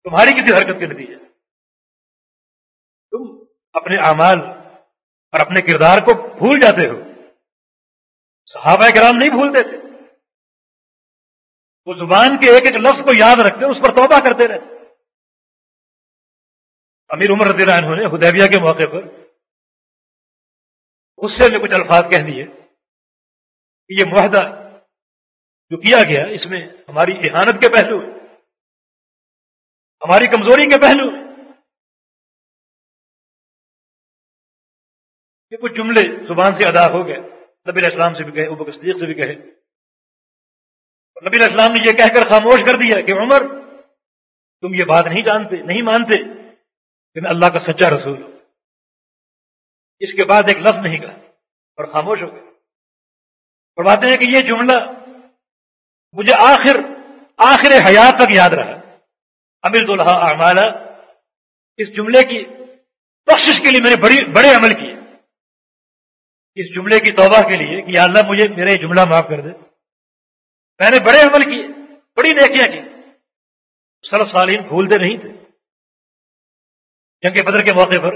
تمہاری کسی حرکت کے نتیجے تم اپنے اعمال اور اپنے کردار کو بھول جاتے ہو۔ صحابہ کرام نہیں بھولتے تھے۔ وہ زبان کے ایک ایک لفظ کو یاد رکھتے، اس پر توبہ کرتے رہتے۔ امیر عمر رضی اللہ عنہ نے ہدیبیہ کے موقع پر غصے میں کچھ الفاظ کہہ دیے کہ یہ معاہدہ جو کیا گیا، اس میں ہماری احانت کے پہلو، ہماری کمزوری کے پہلو یہ کچھ جملے زبان سے ادا ہو گئے۔ نبی السلام سے بھی کہے، ابو صدیق سے بھی کہے۔ نبی السلام نے یہ کہہ کر خاموش کر دیا کہ عمر، تم یہ بات نہیں جانتے، نہیں مانتے کہ میں اللہ کا سچا رسول ہوں۔ اس کے بعد ایک لفظ نہیں کہا اور خاموش ہو گئے۔ فرماتے ہیں کہ یہ جملہ مجھے آخر آخر حیات تک یاد رہا۔ امیر دلہا اعمال۔ اس جملے کی بخشش کے لیے میں نے بڑی، بڑے عمل کیے۔ اس جملے کی توبہ کے لیے کہ یا اللہ مجھے میرے جملہ معاف کر دے۔ میں نے بڑے عمل کیے، بڑی نیکیاں کی۔ سرف سالین بھولتے نہیں تھے۔ جنگ بدر کے موقع پر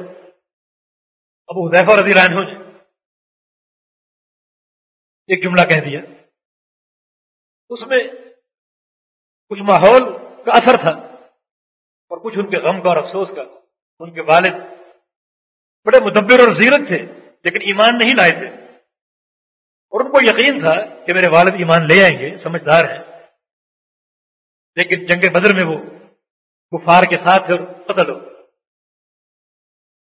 ابو حذیفہ رضی اللہ عنہ نے ایک جملہ کہہ دیا۔ اس میں کچھ ماحول کا اثر تھا اور کچھ ان کے غم کا اور افسوس کا۔ ان کے والد بڑے مدبر اور زیرت تھے، لیکن ایمان نہیں لائے تھے۔ اور ان کو یقین تھا کہ میرے والد ایمان لے آئیں گے، سمجھدار ہیں۔ لیکن جنگ بدر میں وہ کفار کے ساتھ پھر قتل ہو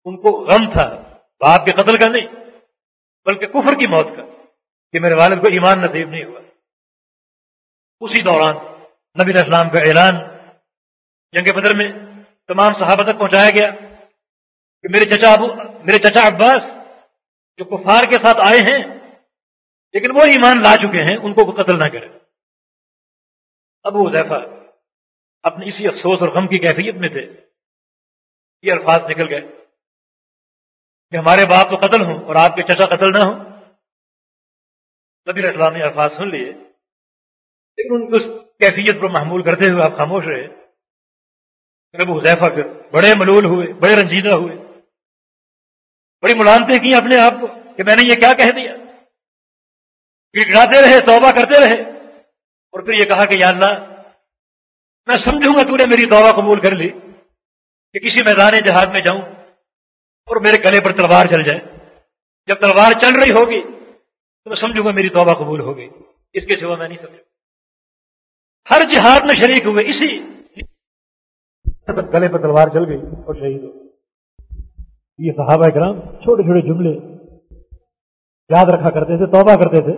ان کو غم تھا، باپ کے قتل کا نہیں، بلکہ کفر کی موت کا، کہ میرے والد کو ایمان نصیب نہیں ہوا۔ اسی دوران نبی اسلام کا اعلان جنگ بدر میں تمام صحابہ تک پہنچایا گیا کہ میرے چچا ابو میرے چچا عباس جو کفار کے ساتھ آئے ہیں، لیکن وہ ایمان لا چکے ہیں، ان کو قتل نہ کرے ابو حذیفہ اپنی اسی افسوس اور غم کی کیفیت میں تھے۔ یہ الفاظ نکل گئے کہ ہمارے باپ تو قتل ہوں اور آپ کے چچا قتل نہ ہوں۔ نبی اسلام نے الفاظ سن لیے۔ لیکن ان کو کیفیت پر محمول کرتے ہوئے آپ خاموش رہے۔ ابو حذیفہ پھر بڑے ملول ہوئے، بڑے رنجیدہ ہوئے۔ بڑی ملامتیں کی اپنے آپ کو کہ میں نے یہ کیا کہہ دیا۔ گڑاتے رہے، توبہ کرتے رہے۔ اور پھر یہ کہا کہ یا اللہ، میں سمجھوں گا تو نے میری دعا قبول کر لی کہ کسی میدان جہاد میں جاؤں اور میرے گلے پر تلوار چل جائے۔ جب تلوار چل رہی ہوگی تو میں سمجھوں گا میری توبہ قبول ہو گئی۔ اس کے سوا میں نہیں سمجھوں ہر جہاد میں شریک ہوئے اسی گلے پر تلوار چل گئی اور شہید ہو یہ صحابہ کرام چھوٹے چھوٹے جملے یاد رکھا کرتے تھے، توبہ کرتے تھے۔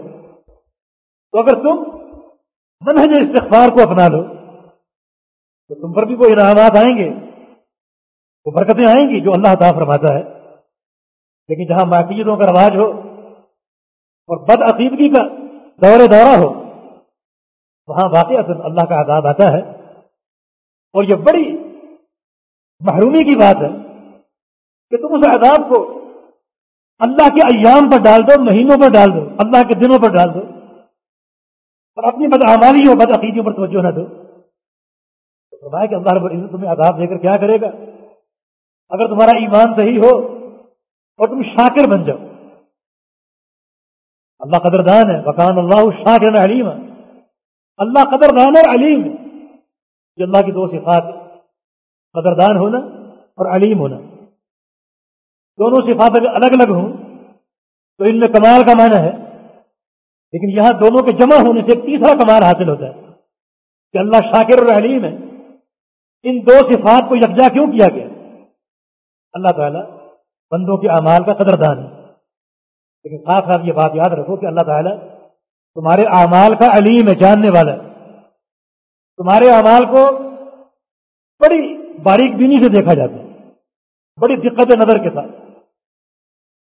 تو اگر تم منہج استغفار کو اپنا لو، تو تم پر بھی کوئی انعامات آئیں گے، وہ برکتیں آئیں گی جو اللہ تعالیٰ فرماتا ہے۔ لیکن جہاں معقیدوں کا رواج ہو اور بد عقیدگی کا دور دورہ ہو وہاں واقع اللہ کا عذاب آتا ہے۔ اور یہ بڑی محرومی کی بات ہے کہ تم اس عذاب کو اللہ کے ایام پر ڈال دو، مہینوں پر ڈال دو، اللہ کے دنوں پر ڈال دو اور اپنی بدعمالی اور بد عقیدیوں پر توجہ نہ دو۔ فرمایا کہ اللہ رب العزت تمہیں عذاب دے کر کیا کرے گا؟ اگر تمہارا ایمان صحیح ہو اور تم شاکر بن جاؤ۔ اللہ قدردان ہے، وکان اللہ شاکر علیم اللہ قدردان اور علیم یہ اللہ کی دو صفات قدردان ہونا اور علیم ہونا۔ دونوں صفات اگر الگ الگ ہوں، تو ان میں کمال کا معنی ہے۔ لیکن یہاں دونوں کے جمع ہونے سے ایک تیسرا کمال حاصل ہوتا ہے کہ اللہ شاکر اور علیم ہے۔ ان دو صفات کو یکجا کیوں کیا گیا؟ اللہ تعالیٰ بندوں کے اعمال کا قدردان ہے۔ لیکن ساتھ ساتھ یہ بات یاد رکھو کہ اللہ تعالیٰ تمہارے اعمال کا علیم ہے جاننے والا ہے۔ تمہارے اعمال کو بڑی باریک بینی سے دیکھا جاتا ہے۔ بڑی دقت نظر کے ساتھ۔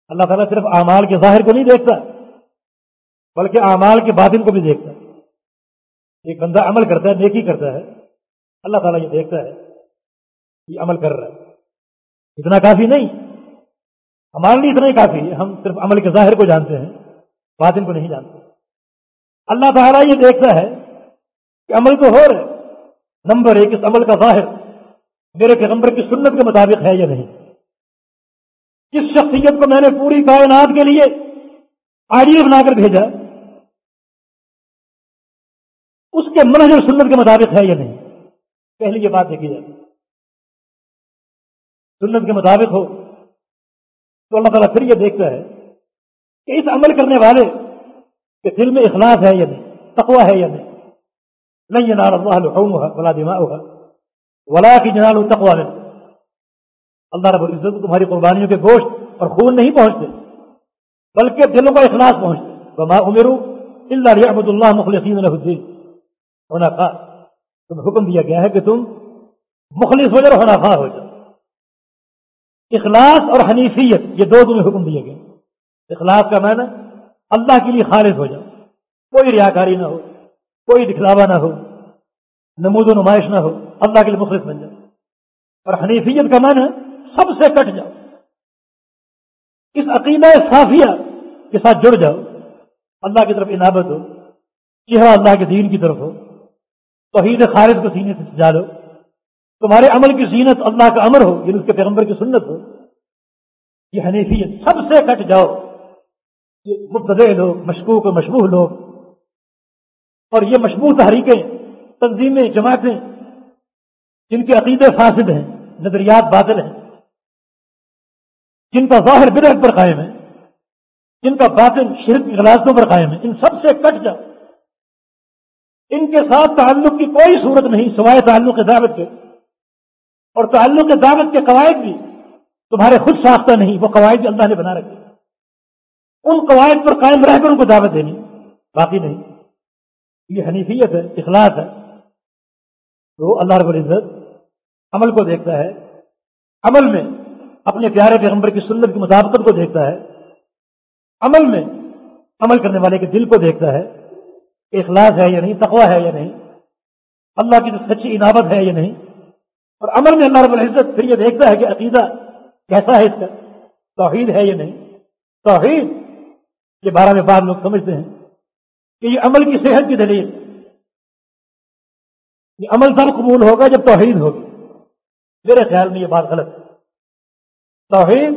اللہ تعالیٰ صرف اعمال کے ظاہر کو نہیں دیکھتا، بلکہ اعمال کے باطن کو بھی دیکھتا ہے۔ ایک بندہ عمل کرتا ہے، نیکی کرتا ہے۔ اللہ تعالیٰ یہ دیکھتا ہے یہ عمل کر رہا ہے۔ اتنا کافی نہیں۔ ہمارے لیے اتنا ہی کافی ہے ہم صرف عمل کے ظاہر کو جانتے ہیں، باطن کو نہیں جانتے۔ اللہ تعالیٰ یہ دیکھتا ہے کہ عمل تو ہو رہا ہے نمبر ایک، اس عمل کا ظاہر میرے پیغمبر کی سنت کے مطابق ہے یا نہیں؟ جس شخصیت کو میں نے پوری کائنات کے لیے آئیڈیا بنا کر بھیجا؟ اس کے منہج اور سنت کے مطابق ہے یا نہیں؟ پہلی یہ بات دیکھی جائے سنت کے مطابق ہو تو اللہ تعالیٰ پھر یہ دیکھتا ہے کہ اس عمل کرنے والے کے دل میں اخلاص ہے یا نہیں؟ تقوا ہے یا نہیں؟ نہیں یہ نار اللہ ہوگا بلا دماغ ہوگا ولا کی جنال اللہ رب العزت تمہاری قربانیوں کے گوشت اور خون نہیں پہنچتے، بلکہ دلوں کا اخلاص پہنچتے. وما امرو اللہ عبد اللہ مخلصین الدین. ہونا کا تمہیں حکم دیا گیا ہے کہ تم مخلص ہو جاؤ حنافا ہو جاؤ. اخلاص اور حنیفیت، یہ دو تمہیں حکم دیے گئے. اخلاص کا معنی اللہ کے لیے خالص ہو جاؤ۔ کوئی ریاکاری نہ ہو، کوئی دکھلاوا نہ ہو نمود و نمائش نہ ہو، اللہ کے لیے مخلص بن جاؤ۔ اور حنیفیت کا معنی سب سے کٹ جاؤ۔ اس عقیدہ صافیہ کے ساتھ جڑ جاؤ۔ اللہ کی طرف انابت ہو، چہرہ اللہ کے دین کی طرف ہو۔ توحید خارج کو سینے سے سجا لو۔ تمہارے عمل کی زینت اللہ کا امر ہو یعنی اس کے پیغمبر کی سنت ہو۔ یہ حنیفیت سب سے کٹ جاؤ۔ یہ مبتدے لوگ، مشکوک و مشبوح لوگ۔ اور یہ مشبوح تحریکیں، تنظیمیں، جماعتیں، جن کے عقیدے فاسد ہیں، نظریات باطل ہیں، جن کا ظاہر بدعت پر قائم ہے، جن کا باطن شرک غلاستوں پر قائم ہے، ان سب سے کٹ جاؤ۔ ان کے ساتھ تعلق کی کوئی صورت نہیں، سوائے تعلق دعوت کے۔ اور تعلق دعوت کے قواعد بھی تمہارے خود ساختہ نہیں، وہ قواعد اللہ نے بنا رکھے۔ ان قواعد پر قائم رہ کر ان کو دعوت دینی۔ باقی نہیں۔ یہ حنیفیت ہے، اخلاص ہے۔ تو اللہ رب العزت عمل کو دیکھتا ہے۔ عمل میں اپنے پیارے پیغمبر کی سنت کی مطابقت کو دیکھتا ہے۔ عمل میں عمل کرنے والے کے دل کو دیکھتا ہے۔ اخلاص ہے یا نہیں، تقوی ہے یا نہیں؟ اللہ کی سچی انابت ہے یا نہیں؟ اور عمل میں اللہ رب العزت پھر یہ دیکھتا ہے کہ عقیدہ کیسا ہے اس کا؟ توحید ہے یا نہیں؟ توحید یہ بارہ میں بعد لوگ سمجھتے ہیں کہ یہ عمل کی صحت کی دلیل یہ عمل تب قبول ہوگا جب توحید ہوگی۔ میرے خیال میں یہ بات غلط ہے۔ توحید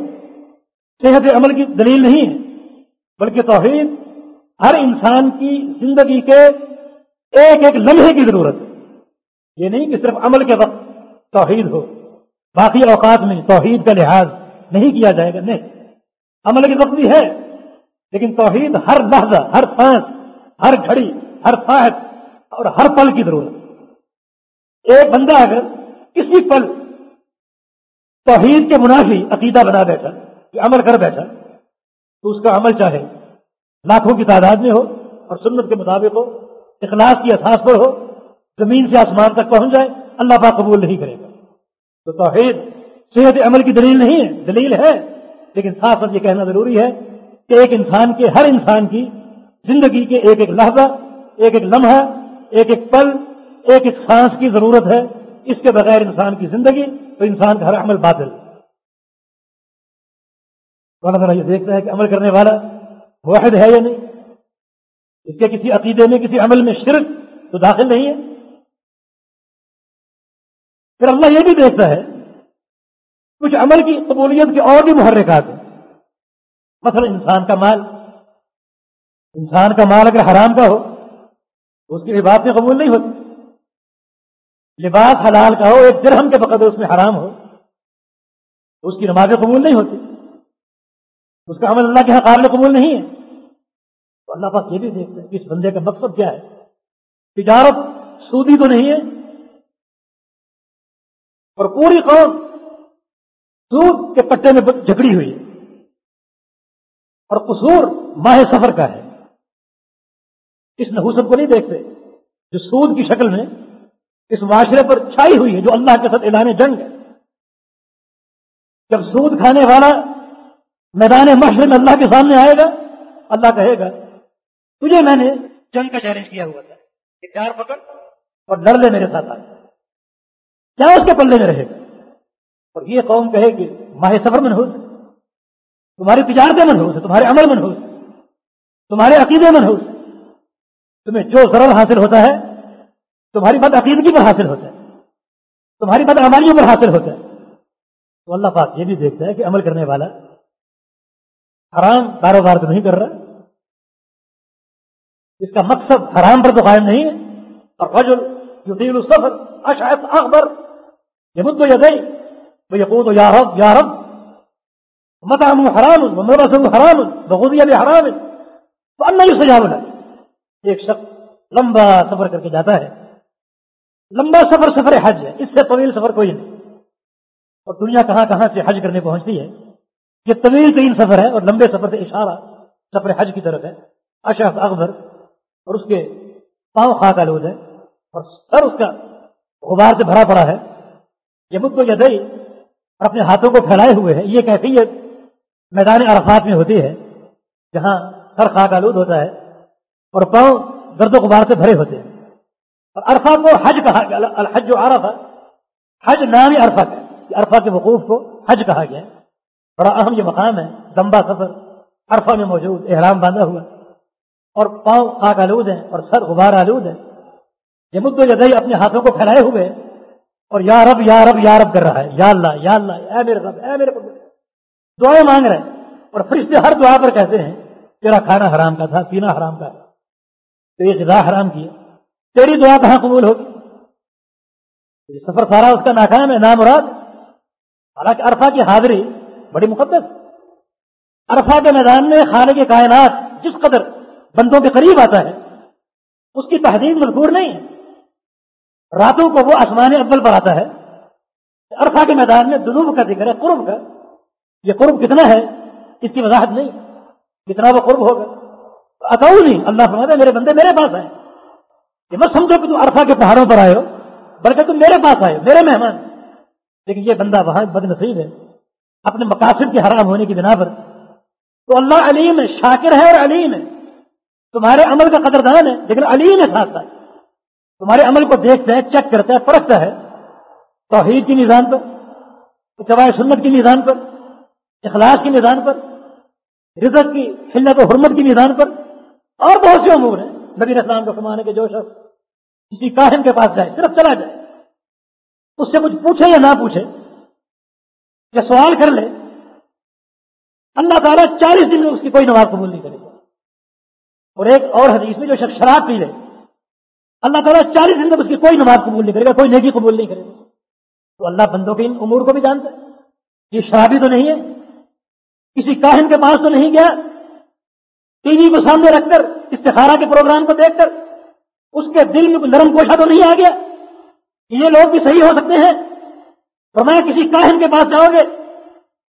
صحت عمل کی دلیل نہیں ہے، بلکہ توحید ہر انسان کی زندگی کے ایک ایک لمحے کی ضرورت ہے۔ یہ نہیں کہ صرف عمل کے وقت توحید ہو، باقی اوقات میں توحید کا لحاظ نہیں کیا جائے گا۔ نہیں، عمل کے وقت بھی ہے۔ لیکن توحید ہر لحظہ، ہر سانس، ہر گھڑی، ہر ساحت اور ہر پل کی ضرورت ایک بندہ اگر کسی پل توحید کے منافی عقیدہ بنا بیٹھا کہ عمل کر بیٹھا، تو اس کا عمل چاہے لاکھوں کی تعداد میں ہو اور سنت کے مطابق ہو، اخلاص کی احساس پر ہو، زمین سے آسمان تک پہنچ جائے، اللہ پاک قبول نہیں کرے گا۔ تو توحید صحت عمل کی دلیل نہیں ہے، دلیل ہے، لیکن ساتھ ساتھ یہ کہنا ضروری ہے کہ ایک انسان کے ہر انسان کی زندگی کے ایک ایک لحظہ، ایک ایک لمحہ، ایک ایک پل، ایک ایک سانس کی ضرورت ہے۔ اس کے بغیر انسان کی زندگی تو انسان کا ہر عمل باطل۔ اللہ تعالیٰ یہ دیکھتا ہے کہ عمل کرنے والا واحد ہے یا نہیں؟ اس کے کسی عقیدے میں، کسی عمل میں شرک تو داخل نہیں ہے۔ پھر اللہ یہ بھی دیکھتا ہے، کچھ عمل کی قبولیت کے اور بھی محرکات ہیں۔ مثلا انسان کا مال، انسان کا مال اگر حرام کا ہو تو اس کی باتیں قبول نہیں ہوتی۔ لباس حلال کا ہو، ایک درہم کے بقدر اس میں حرام ہو تو اس کی نمازیں قبول نہیں ہوتی۔ اس کا عمل اللہ کے یہاں قابل قبول نہیں ہے۔ تو اللہ پاک یہ بھی دیکھتے ہیں کہ اس بندے کا مقصد کیا ہے۔ تجارت سودی تو نہیں ہے، اور پوری قوم سود کے پٹے میں جھگڑی ہوئی ہے۔ اور قصور ماہ سفر کا ہے۔ اس نحوست کو نہیں دیکھتے جو سود کی شکل میں اس معاشرے پر چھائی ہوئی ہے، جو اللہ کے ساتھ اعلان جنگ ہے۔ جب سود کھانے والا میدان محشر میں اللہ کے سامنے آئے گا، اللہ کہے گا، تجھے میں نے جنگ کا چیلنج کیا ہوا تھا، کہ پیار پکڑ اور ڈر لے میرے ساتھ آئے کیا اس کے پلے میں رہے گا؟ اور یہ قوم کہے کہ ماہ سفر منحوس ہے۔ تمہاری تجارتیں منحوس ہے، تمہارے عمل منحوس ہے، تمہارے عقیدے منحوس ہے تمہیں جو ضرور حاصل ہوتا ہے، تمہاری بد عقیدگی پر حاصل ہوتا ہے، تمہاری بد عمالیوں پر حاصل ہوتا ہے۔ تو اللہ پاک یہ بھی دیکھتا ہے کہ عمل کرنے والا حرام کاروبار تو نہیں کر رہا، اس کا مقصد حرام پر تو قائم نہیں ہے۔ اور فجل یطیل السفر اشعت اخبر يمد يديه ويقول يا رب يا رب مطعمه حرام وملبسه حرام وغذي بحرام فأنا يستجاب له ایک شخص لمبا سفر کر کے جاتا ہے. لمبا سفر سفر حج ہے. اس سے طویل سفر کوئی نہیں. اور دنیا کہاں کہاں سے حج کرنے پہنچتی ہے؟ یہ طویل ترین سفر ہے اور لمبے سفر سے اشارہ سفر حج کی طرف ہے. اشرف اکبر اور اس کے پاؤں خاک آلود ہے اور سر اس کا غبار سے بھرا پڑا ہے. یہ مد کو یہ اور اپنے ہاتھوں کو پھیلائے ہوئے ہے یہ کیفیت میدان عرفات میں ہوتی ہے، جہاں سر خاک آلود ہوتا ہے اور پاؤں گرد و غبار سے بھرے ہوتے ہیں۔ اور عرفہ کو حج کہا گیا، الحج جو عرفہ۔ حج نام عرفہ کا عرفہ کے وقوف کو حج کہا گیا بڑا اہم یہ مقام ہے۔ لمبا سفر، عرفہ میں موجود احرام باندھا ہوا اور پاؤں خاک آلود ہیں اور سر غبار آلود ہے یہ مدو جدئی اپنے ہاتھوں کو پھیلائے ہوئے اور یا رب یا رب یا رب کر رہا ہے۔ یا اللہ یا اللہ، اے میرے رب، اے میرے رب دعائیں مانگ رہے ہیں۔ اور فرشتے ہر دعا پر کہتے ہیں، تیرا کھانا حرام کا تھا، پینا حرام کا تو یہ غذا حرام کیا تیری دعا کہاں قبول ہوگی؟ یہ سفر سارا اس کا ناکام ہے، نامراد۔ حالانکہ عرفہ کی حاضری بڑی مقدس۔ عرفہ کے میدان میں خانے کی کائنات جس قدر بندوں کے قریب آتا ہے، اس کی تحدید مذکور نہیں ہے۔ راتوں کو وہ آسمان اول پر آتا ہے۔ عرفہ کے میدان میں دنوب کا ذکر ہے، قرب کا۔ یہ قرب کتنا ہے؟ اس کی وضاحت نہیں۔ کتنا وہ قرب ہوگا؟ اتاؤ نہیں۔ اللہ فرماتا میرے بندے میرے پاس آئے۔ یہ مت سمجھو کہ تم عرفہ کے پہاڑوں پر آئے ہو، بلکہ تم میرے پاس آئے میرے مہمان۔ لیکن یہ بندہ وہاں بد نصیب ہے، اپنے مقاصد کے حرام ہونے کی بنا پر۔ تو اللہ علیم ہے، شاکر ہے اور علیم ہے۔ تمہارے عمل کا قدردان ہے، لیکن علیم ہے ساتھ ساتھ۔ تمہارے عمل کو دیکھتا ہے، چیک کرتا ہے، پرکھتا ہے۔ توحید کی نظام پر اتباع سنت کی نظام پر اخلاص کی نظام پر رزت کی حلت و حرمت کی نظام پر، اور بہت سے امور ہیں۔ نبی اسلام کو فرمانے کے جو شخص کسی کاہن کے پاس جائے، صرف چلا جائے، اس سے کچھ پوچھے یا نہ پوچھے، یا سوال کر لے، اللہ تعالیٰ چالیس دن میں اس کی کوئی نماز قبول نہیں کرے گا۔ اور ایک اور حدیث میں جو شخص شراب پی لے، اللہ تعالیٰ چالیس دن تک اس کی کوئی نماز قبول نہیں کرے گا، کوئی نیکی قبول نہیں کرے گا۔ تو اللہ بندوں کے ان امور کو بھی جانتا ہے۔ یہ شرابی تو نہیں ہے کسی کاہن کے پاس تو نہیں گیا؟ ٹی وی کو سامنے رکھ کر، استخارہ کے پروگرام کو دیکھ کر، اس کے دل میں کوئی نرم کوشا تو نہیں آ گیا؟ یہ لوگ بھی صحیح ہو سکتے ہیں۔ اور میں کسی کاہن کے پاس جاؤ گے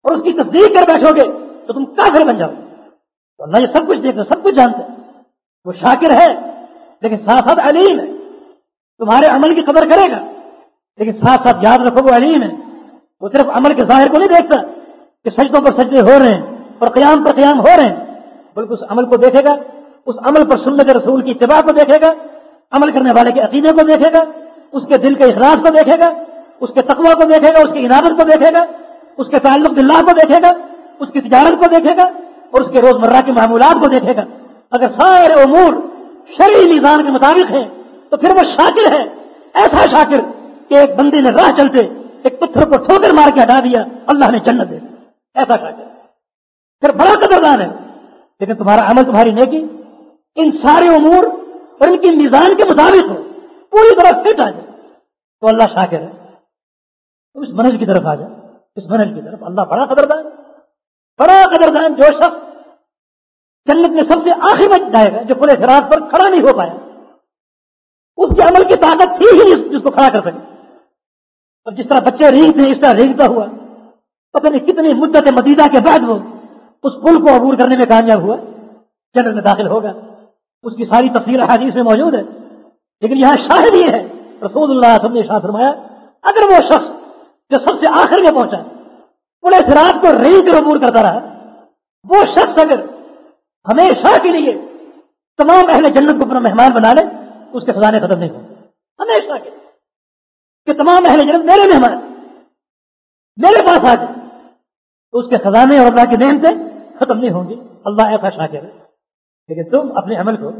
اور اس کی تصدیق کر بیٹھو گے تو تم کافر بن جاؤ تو اللہ یہ سب کچھ دیکھ سب کچھ جانتے وہ شاکر ہے، لیکن ساتھ ساتھ علیم ہے۔ تمہارے عمل کی قدر کرے گا، لیکن ساتھ ساتھ یاد رکھو، وہ علیم ہے۔ وہ صرف عمل کے ظاہر کو نہیں دیکھتا۔ کہ سجدوں پر سجدے ہو رہے ہیں اور قیام پر قیام ہو رہے ہیں، بلکہ اس عمل کو دیکھے گا، اس عمل پر سنت رسول کی اتباع کو دیکھے گا، عمل کرنے والے کے عقیدے کو دیکھے گا، اس کے دل کے اخلاص کو دیکھے گا، اس کے تقوی کو دیکھے گا، اس کی عنابت کو دیکھے گا، اس کے تعلق دلہ کو دیکھے گا، اس کی تجارت کو دیکھے گا اور اس کے روزمرہ کے معمولات کو دیکھے گا۔ اگر سارے امور شرعی نظام کے مطابق ہیں، تو پھر وہ شاکر ہے، ایسا شاکر کہ ایک بندے نے راہ چلتے ایک پتھر کو ٹھوکر مار کے ہٹا دیا، اللہ نے جنت دے دی۔ ایسا شاکر پھر بڑا قدردان ہے۔ لیکن تمہارا عمل تمہاری نیکی، ان سارے امور اور ان کی میزان کے مطابق ہو۔ پوری طرح فٹ آ جائے۔ تو اللہ شاکر ہے۔ تو اس منج کی طرف آ جائے۔ اس منج کی طرف اللہ بڑا قدردان بڑا قدردان جو شخص جنت میں سب سے آخر میں جائے گا، جو پورے خراج پر کھڑا نہیں ہو پایا۔ اس کے عمل کی طاقت تھی ہی جس کو کھڑا کر سکے۔ اور جس طرح بچے رینگتے ہیں، اس طرح رینگتا ہوا۔ پتہ نہیں کتنی مدت مدیدہ کے بعد وہ اس پل کو عبور کرنے میں کامیاب ہوا جنرل میں داخل ہوگا۔ اس کی ساری تفصیل حادیث میں موجود ہے۔ لیکن یہاں شاہد یہ ہے، رسول اللہ سب نے شاہ فرمایا، اگر وہ شخص جو سب سے آخر میں پہنچا، پورے سراج کو رینگ کر عبور کرتا رہا، وہ شخص اگر ہمیشہ کے لیے تمام اہل جنت کو اپنا مہمان بنا لے، اس کے خزانے ختم نہیں ہوں۔ ہمیشہ کے کہ تمام اہل جنت میرے مہمان، میرے پاس آ جائے تو اس کے خزانے اور اللہ کی نعمتیں ختم نہیں ہوں گی۔ اللہ ایسا شاکر ہے لیکن تم اپنے عمل کو،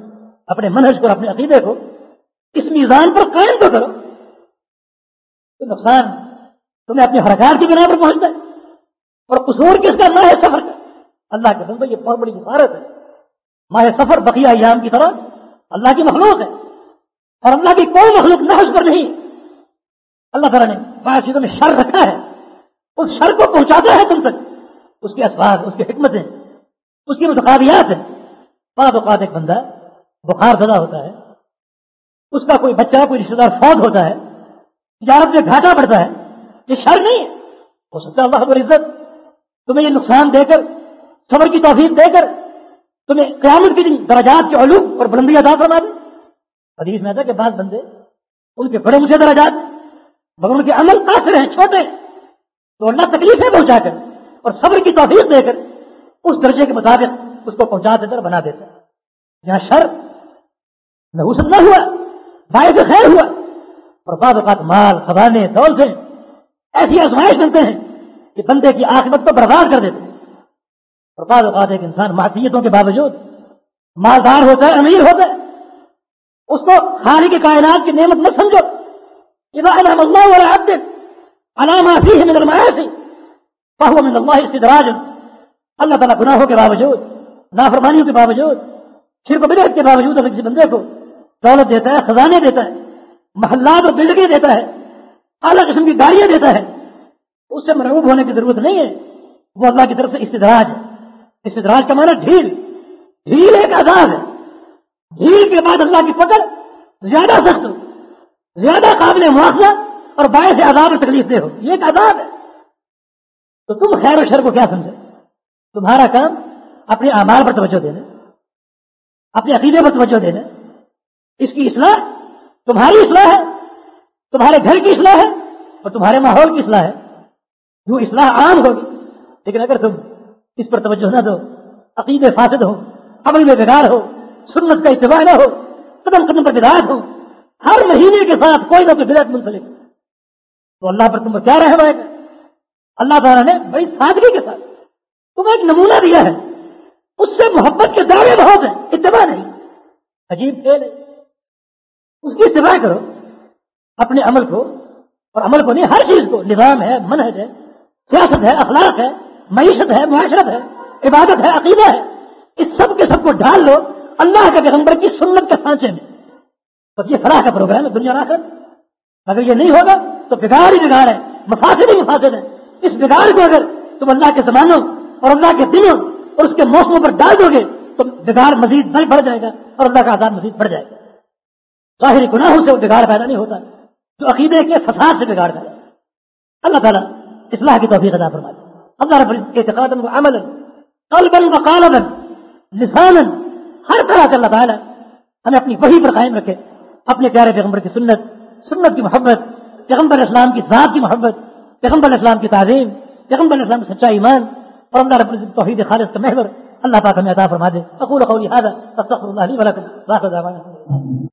اپنے منہج کو، اپنے عقیدے کو اس میزان پر قائم تو کرو۔ تو نقصان تمہیں اپنی حرکات کی بنا پر پہنچتا ہے۔ اور قصور کس کا؟ نہ ہے سفر کا۔ اللہ کے بندے یہ بہت بڑی حفاظت ہے۔ ماہ سفر بقیہ ایام کی طرح اللہ کی مخلوق ہے۔ اور اللہ کی کوئی مخلوق نحس پر نہیں۔ اللہ تعالیٰ نے بعض چیزوں میں شر رکھا ہے۔ اس شر کو پہنچاتا ہے تم تک۔ اس کے اسباب اس کی حکمتیں، اس کی متقابیات ہیں۔ بعض اوقات ایک بندہ بخار زدہ ہوتا ہے، اس کا کوئی بچہ، کوئی رشتے دار فوت ہوتا ہے، تجارت میں گھاٹا پڑتا ہے۔ یہ شر نہیں ہے۔ ہو سکتا ہے اللہ عزت تمہیں یہ نقصان دے کر، صبر کی توفیق دے کر، تمہیں قیامت کے دن درجات کے علوم اور بلندی ادا فرما دے۔ حدیث میں آتا کہ بعض بندے ان کے بڑے اونچے درجات، مگر ان کے عمل تاثر ہیں، چھوٹے۔ تو اللہ تکلیفیں پہنچا کر اور صبر کی توفیق دے کر اس درجے کے مطابق اس کو پہنچا دیتا اور بنا دیتا۔ یہاں شر نحوست نہ ہوا، باعث خیر ہوا، اور بعض اوقات مال، خزانے، دول سے ایسی آزمائش بنتے ہیں کہ بندے کی آخرت کو برباد کر دیتے ہیں۔ اور بعض اوقات ایک انسان معصیتوں کے باوجود مالدار ہوتا ہے، امیر ہوتا ہے، اس کو خالی کی کائنات کی نعمت نہ سمجھو۔ علام اللہ والا علامہ ہے من المعاصی فهو من اللہ استدراج. اللہ تعالیٰ گناہوں کے باوجود، نافرمانیوں کے باوجود، شرک و بدعت کے باوجود اگر کسی بندے کو دولت دیتا ہے، خزانے دیتا ہے، محلات اور بلڈنگیں دیتا ہے، اعلیٰ قسم کی گاڑیاں دیتا ہے، اس سے مرعوب ہونے کی ضرورت نہیں ہے۔ وہ اللہ کی طرف سے استدراج ہے۔ استدراج کا معنی ڈھیل ڈھیل ایک عذاب ہے۔ ڈھیل کے بعد اللہ کی پکڑ زیادہ سخت، زیادہ قابل مواخذہ اور باعث عذاب اور تکلیف دے ہو۔ یہ ایک عذاب ہے۔ تو تم خیر و شر کو کیا سمجھے؟ تمہارا کام اپنے اعمال پر توجہ دینا، اپنے عقیدے پر توجہ دینا۔ اس کی اصلاح تمہاری اصلاح ہے، تمہارے گھر کی اصلاح ہے اور تمہارے ماحول کی اصلاح ہے۔ جو اصلاح عام ہوگی، لیکن اگر تم اس پر توجہ نہ دو عقیدے فاسد ہو، عمل میں بگاڑ ہو، سنت کا اتباع نہ ہو، قدم قدم پر بدعات ہو، ہر مہینے کے ساتھ کوئی نہ کوئی بدعت منسلک۔ تو اللہ پر تم کو کیا رہے گا اللہ تعالیٰ نے بڑی سادگی کے ساتھ تمہیں ایک نمونہ دیا ہے۔ اس سے محبت کے دعوے بہت ہیں، اتباع نہیں، عجیب کھیل ہے۔ اس کی اتباع کرو، اپنے عمل کو، اور عمل کو نہیں، ہر چیز کو، نظام ہے، منہج ہے، سیاست ہے، اخلاق ہے، معیشت ہے، معاشرت ہے، عبادت ہے، عقیدہ ہے۔ اس سب کے سب کو ڈال لو، اللہ کے پیغمبر کی سنت کے سانچے میں۔ تو یہ فلاح کا پروگرام ہے، دنیا کر اگر یہ نہیں ہوگا تو بگاڑ ہی بگاڑ ہے مفاصد ہی مفاصد ہے۔ اس بگاڑ کو اگر تم اللہ کے زمانوں اور اللہ کے دنوں اور اس کے موسموں پر ڈال دو گے، تو بگاڑ مزید نہیں بڑھ جائے گا اور اللہ کا آزاد مزید بڑھ جائے گا۔ ظاہری گناہوں سے وہ بگاڑ پیدا نہیں ہوتا، جو عقیدے کے فساد سے بگاڑ پیدا اللہ تعالیٰ اصلاح کی توفیق ادا فرما اللہ رب اعتقاد کو عمل قلبا وقالبا لسانا، ہر طرح سے اللہ تعالیٰ ہمیں اپنی وحی پر قائم رکھے، اپنے پیارے پیغمبر کی سنت سنت کی محبت پیغمبر اسلام کی ذات کی محبت، پیغمبر اسلام کی تعظیم، پیغمبر اسلام کی سچا ایمان، اور اللہ رب العزت توحید خالص کا محور اللہ پاک ہمیں عطا فرما دے۔ اقول قولی هذا، استغفر الله لي ولكم واخر دعوانا